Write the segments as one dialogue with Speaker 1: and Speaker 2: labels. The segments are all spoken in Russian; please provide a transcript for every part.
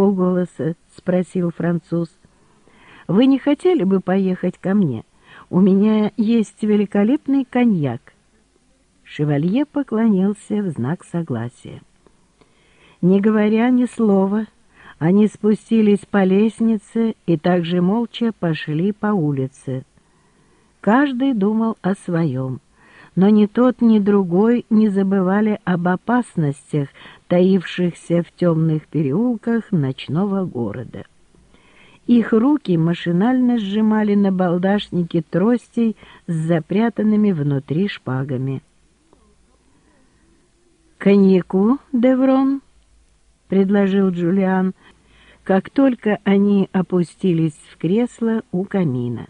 Speaker 1: полголоса спросил француз. «Вы не хотели бы поехать ко мне? У меня есть великолепный коньяк». Шевалье поклонился в знак согласия. Не говоря ни слова, они спустились по лестнице и также молча пошли по улице. Каждый думал о своем, но ни тот, ни другой не забывали об опасностях, таившихся в темных переулках ночного города. Их руки машинально сжимали на балдашнике тростей с запрятанными внутри шпагами. «Коньяку, Деврон?» — предложил Джулиан, как только они опустились в кресло у камина.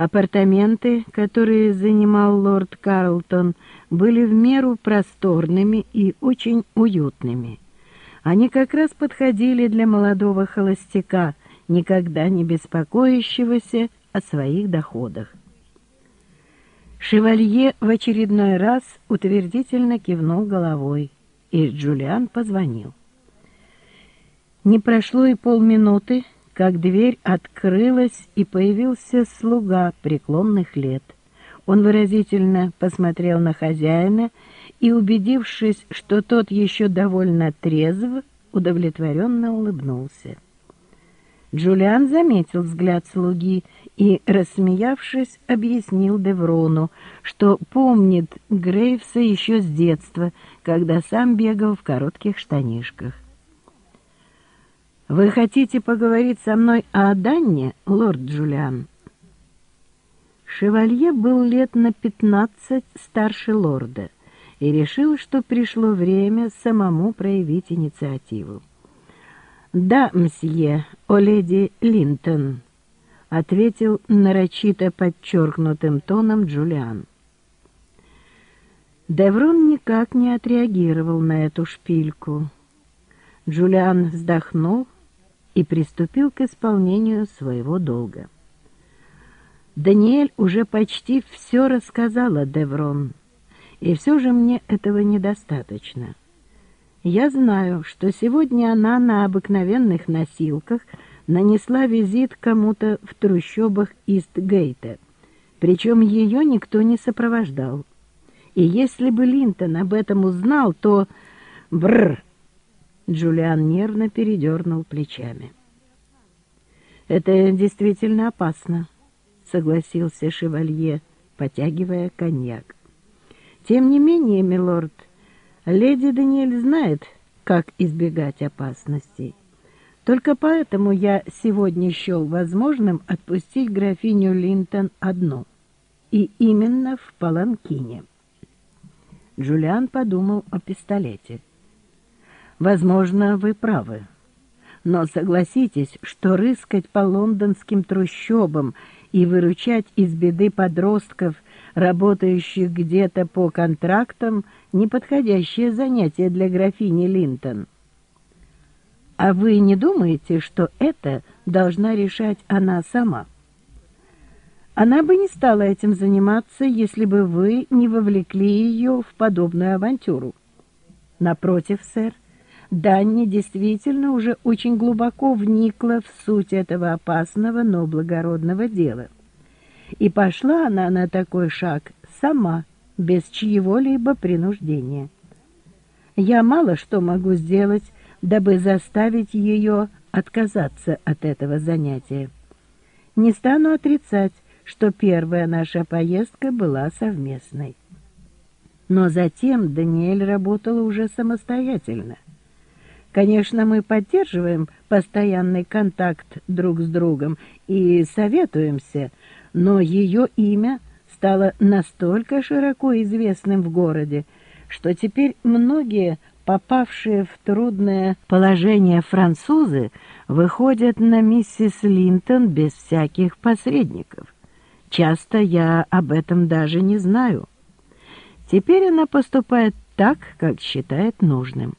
Speaker 1: Апартаменты, которые занимал лорд Карлтон, были в меру просторными и очень уютными. Они как раз подходили для молодого холостяка, никогда не беспокоящегося о своих доходах. Шевалье в очередной раз утвердительно кивнул головой, и Джулиан позвонил. Не прошло и полминуты, как дверь открылась, и появился слуга преклонных лет. Он выразительно посмотрел на хозяина и, убедившись, что тот еще довольно трезв, удовлетворенно улыбнулся. Джулиан заметил взгляд слуги и, рассмеявшись, объяснил Деврону, что помнит Грейвса еще с детства, когда сам бегал в коротких штанишках. «Вы хотите поговорить со мной о Данне, лорд Джулиан?» Шевалье был лет на пятнадцать старше лорда и решил, что пришло время самому проявить инициативу. «Да, мсье, о леди Линтон», — ответил нарочито подчеркнутым тоном Джулиан. Деврон никак не отреагировал на эту шпильку. Джулиан вздохнул и приступил к исполнению своего долга. Даниэль уже почти все рассказала Деврон, и все же мне этого недостаточно. Я знаю, что сегодня она на обыкновенных носилках нанесла визит кому-то в трущобах Истгейта, причем ее никто не сопровождал. И если бы Линтон об этом узнал, то... Бррр! Джулиан нервно передернул плечами. «Это действительно опасно», — согласился шевалье, потягивая коньяк. «Тем не менее, милорд, леди Даниэль знает, как избегать опасностей. Только поэтому я сегодня счел возможным отпустить графиню Линтон одну, и именно в Паланкине». Джулиан подумал о пистолете. Возможно, вы правы. Но согласитесь, что рыскать по лондонским трущобам и выручать из беды подростков, работающих где-то по контрактам, неподходящее занятие для графини Линтон. А вы не думаете, что это должна решать она сама? Она бы не стала этим заниматься, если бы вы не вовлекли ее в подобную авантюру. Напротив, сэр, Данни действительно уже очень глубоко вникла в суть этого опасного, но благородного дела. И пошла она на такой шаг сама, без чьего-либо принуждения. Я мало что могу сделать, дабы заставить ее отказаться от этого занятия. Не стану отрицать, что первая наша поездка была совместной. Но затем Даниэль работала уже самостоятельно — Конечно, мы поддерживаем постоянный контакт друг с другом и советуемся, но ее имя стало настолько широко известным в городе, что теперь многие, попавшие в трудное положение французы, выходят на миссис Линтон без всяких посредников. Часто я об этом даже не знаю. Теперь она поступает так, как считает нужным.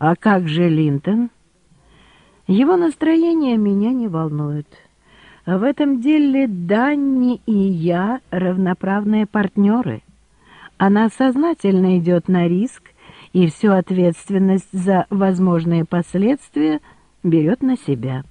Speaker 1: А как же Линтон? Его настроение меня не волнует. В этом деле Данни и я равноправные партнеры. Она сознательно идет на риск и всю ответственность за возможные последствия берет на себя.